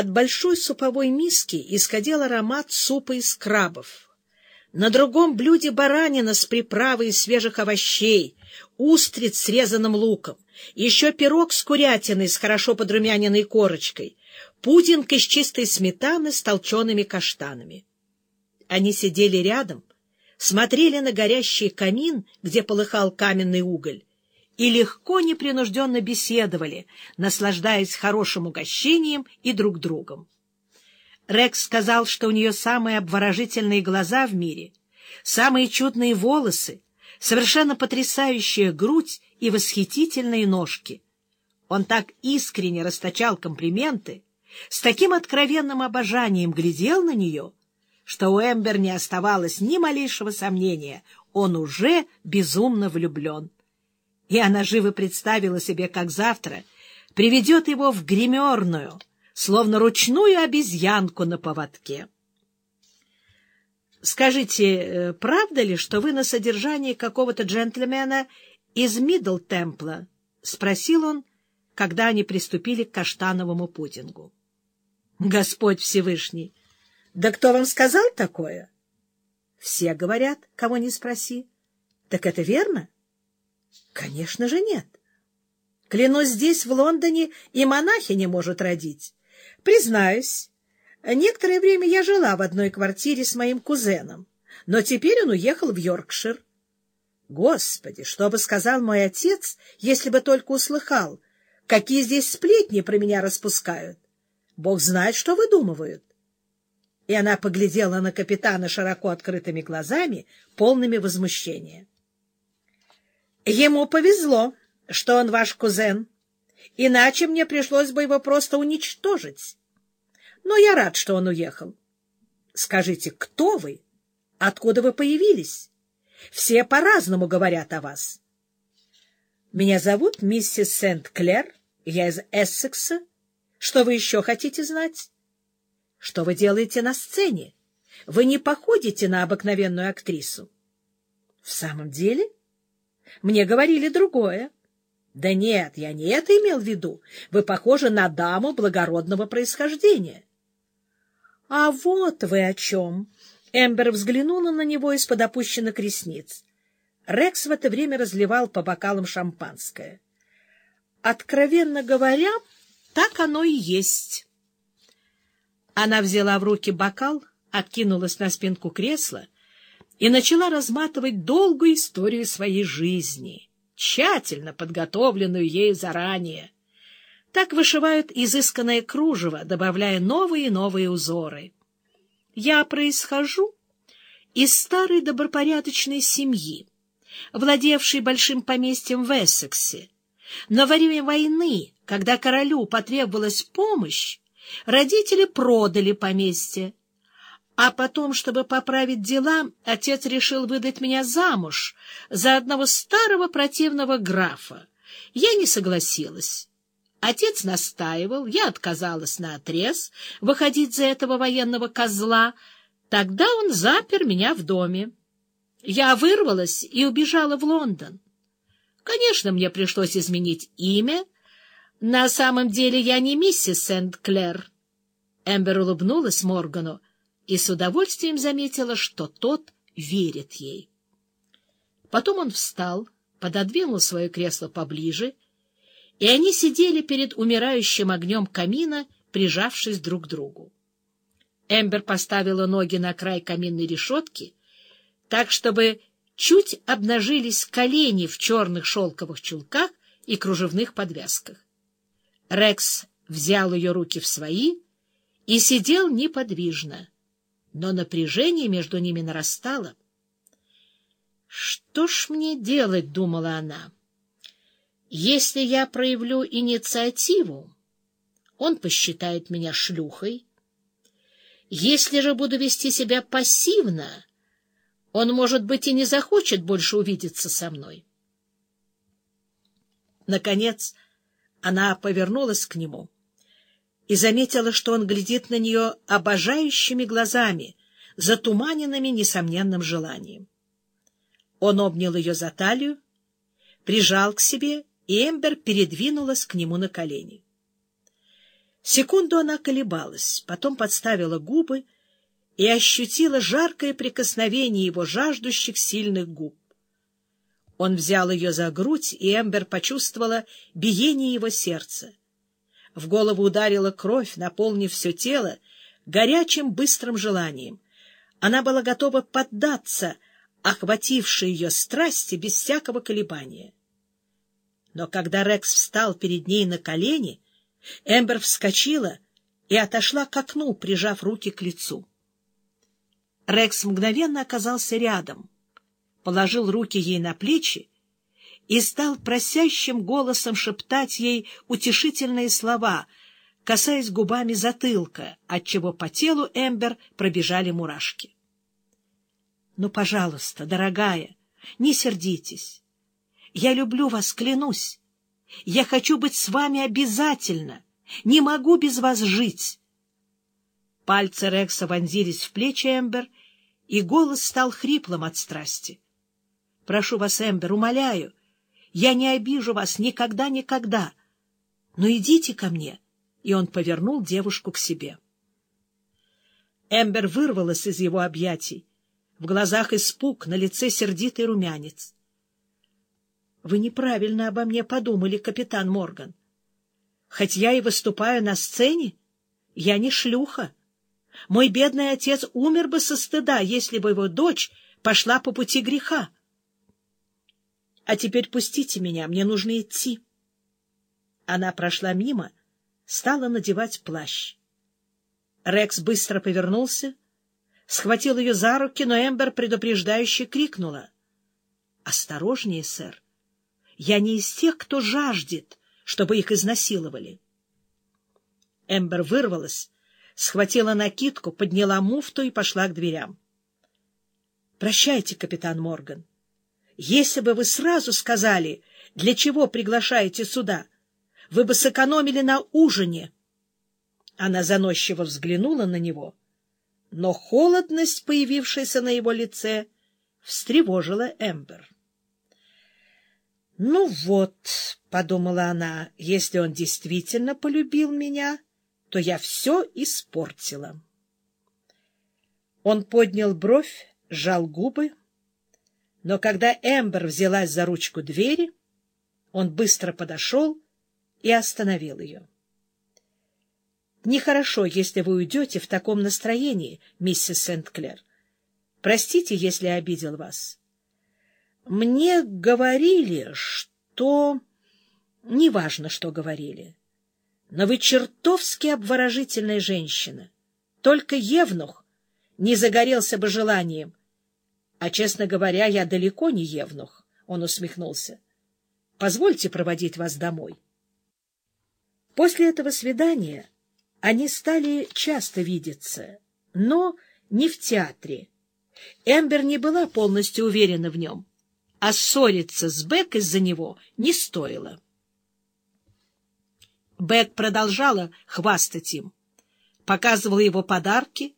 От большой суповой миски исходил аромат супа из крабов. На другом блюде баранина с приправой из свежих овощей, устриц с резаным луком, еще пирог с курятиной с хорошо подрумяненной корочкой, пудинг из чистой сметаны с толчеными каштанами. Они сидели рядом, смотрели на горящий камин, где полыхал каменный уголь, и легко, непринужденно беседовали, наслаждаясь хорошим угощением и друг другом. Рекс сказал, что у нее самые обворожительные глаза в мире, самые чудные волосы, совершенно потрясающая грудь и восхитительные ножки. Он так искренне расточал комплименты, с таким откровенным обожанием глядел на нее, что у Эмбер не оставалось ни малейшего сомнения, он уже безумно влюблен. И она живо представила себе, как завтра приведет его в гримерную, словно ручную обезьянку на поводке. «Скажите, э, правда ли, что вы на содержании какого-то джентльмена из Мидл-Темпла?» — спросил он, когда они приступили к каштановому пудингу. Господь Всевышний! Да кто вам сказал такое? Все говорят, кого не спроси. Так это верно? Конечно же нет. Клянусь, здесь, в Лондоне, и монахи не может родить. Признаюсь, некоторое время я жила в одной квартире с моим кузеном, но теперь он уехал в Йоркшир. Господи, что бы сказал мой отец, если бы только услыхал, какие здесь сплетни про меня распускают? Бог знает, что выдумывают. И она поглядела на капитана широко открытыми глазами, полными возмущения. Ему повезло, что он ваш кузен, иначе мне пришлось бы его просто уничтожить. Но я рад, что он уехал. Скажите, кто вы? Откуда вы появились? Все по-разному говорят о вас. Меня зовут миссис Сент-Клер, я из Эссекса, что вы еще хотите знать? Что вы делаете на сцене? Вы не походите на обыкновенную актрису. В самом деле? Мне говорили другое. Да нет, я не это имел в виду. Вы похожи на даму благородного происхождения. А вот вы о чем. Эмбер взглянула на него из-под опущенных ресниц. Рекс в это время разливал по бокалам шампанское. Откровенно говоря, так оно и есть. Она взяла в руки бокал, откинулась на спинку кресла и начала разматывать долгую историю своей жизни, тщательно подготовленную ею заранее. Так вышивают изысканное кружево, добавляя новые и новые узоры. Я происхожу из старой добропорядочной семьи, владевшей большим поместьем в Эссексе, но во время войны, когда королю потребовалась помощь, родители продали поместье. А потом, чтобы поправить дела, отец решил выдать меня замуж за одного старого противного графа. Я не согласилась. Отец настаивал, я отказалась наотрез выходить за этого военного козла. Тогда он запер меня в доме. Я вырвалась и убежала в Лондон. Конечно, мне пришлось изменить имя. На самом деле я не миссис Сент-Клер. Эмбер улыбнулась Моргану и с удовольствием заметила, что тот верит ей. Потом он встал, пододвинул свое кресло поближе, и они сидели перед умирающим огнем камина, прижавшись друг к другу. Эмбер поставила ноги на край каминной решетки, так, чтобы чуть обнажились колени в черных шелковых чулках и кружевных подвязках. Рекс взял ее руки в свои и сидел неподвижно, но напряжение между ними нарастало. «Что ж мне делать?» — думала она. «Если я проявлю инициативу, он посчитает меня шлюхой. Если же буду вести себя пассивно, он, может быть, и не захочет больше увидеться со мной. Наконец она повернулась к нему и заметила, что он глядит на нее обожающими глазами, затуманенными несомненным желанием. Он обнял ее за талию, прижал к себе, и Эмбер передвинулась к нему на колени. Секунду она колебалась, потом подставила губы и ощутила жаркое прикосновение его жаждущих сильных губ. Он взял ее за грудь, и Эмбер почувствовала биение его сердца. В голову ударила кровь, наполнив все тело горячим быстрым желанием. Она была готова поддаться охватившей ее страсти без всякого колебания. Но когда Рекс встал перед ней на колени, Эмбер вскочила и отошла к окну, прижав руки к лицу. Рекс мгновенно оказался рядом, положил руки ей на плечи и стал просящим голосом шептать ей утешительные слова, касаясь губами затылка, отчего по телу Эмбер пробежали мурашки. — Ну, пожалуйста, дорогая, не сердитесь. Я люблю вас, клянусь. Я хочу быть с вами обязательно. Не могу без вас жить. Пальцы Рекса вонзились в плечи Эмбер, и голос стал хриплым от страсти. — Прошу вас, Эмбер, умоляю, я не обижу вас никогда-никогда. Но идите ко мне. И он повернул девушку к себе. Эмбер вырвалась из его объятий. В глазах испуг, на лице сердитый румянец. — Вы неправильно обо мне подумали, капитан Морган. Хоть я и выступаю на сцене, я не шлюха. Мой бедный отец умер бы со стыда, если бы его дочь пошла по пути греха. А теперь пустите меня, мне нужно идти. Она прошла мимо, стала надевать плащ. Рекс быстро повернулся, схватил ее за руки, но Эмбер предупреждающе крикнула. — Осторожнее, сэр. Я не из тех, кто жаждет, чтобы их изнасиловали. Эмбер вырвалась, схватила накидку, подняла муфту и пошла к дверям. — Прощайте, капитан Морган. Если бы вы сразу сказали, для чего приглашаете сюда, вы бы сэкономили на ужине. Она заносчиво взглянула на него, но холодность, появившаяся на его лице, встревожила Эмбер. «Ну вот», — подумала она, — «если он действительно полюбил меня, то я все испортила». Он поднял бровь, сжал губы, но когда Эмбер взялась за ручку двери, он быстро подошел и остановил ее. — Нехорошо, если вы уйдете в таком настроении, миссис Сент-Клер. Простите, если обидел вас. Мне говорили, что... Неважно, что говорили. Но вы чертовски обворожительная женщина. Только Евнух не загорелся бы желанием а, честно говоря, я далеко не евнух, — он усмехнулся. — Позвольте проводить вас домой. После этого свидания они стали часто видеться, но не в театре. Эмбер не была полностью уверена в нем, а ссориться с Бек из-за него не стоило. Бек продолжала хвастать им, показывала его подарки —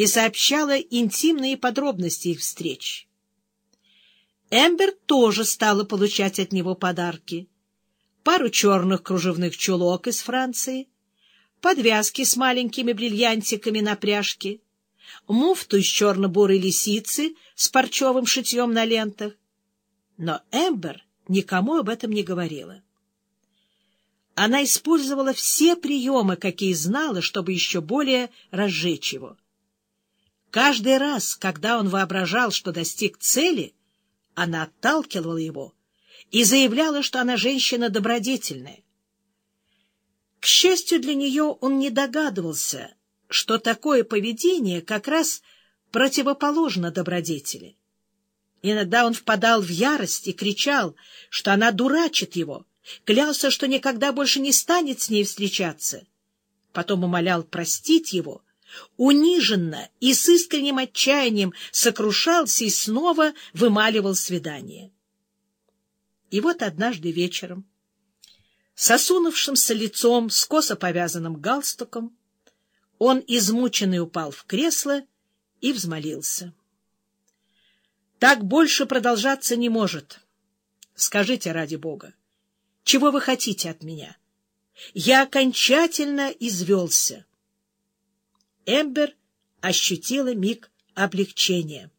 и сообщала интимные подробности их встреч. Эмбер тоже стала получать от него подарки. Пару черных кружевных чулок из Франции, подвязки с маленькими бриллиантиками на пряжке, муфту из черно-бурой лисицы с парчевым шитьем на лентах. Но Эмбер никому об этом не говорила. Она использовала все приемы, какие знала, чтобы еще более разжечь его. Каждый раз, когда он воображал, что достиг цели, она отталкивала его и заявляла, что она женщина добродетельная. К счастью для нее, он не догадывался, что такое поведение как раз противоположно добродетели. Иногда он впадал в ярость и кричал, что она дурачит его, клялся, что никогда больше не станет с ней встречаться. Потом умолял простить его — униженно и с искренним отчаянием сокрушался и снова вымаливал свидание. И вот однажды вечером, с лицом, с косо повязанным галстуком, он, измученный, упал в кресло и взмолился. «Так больше продолжаться не может. Скажите ради Бога, чего вы хотите от меня? Я окончательно извелся. Эмбер ощутила миг облегчения.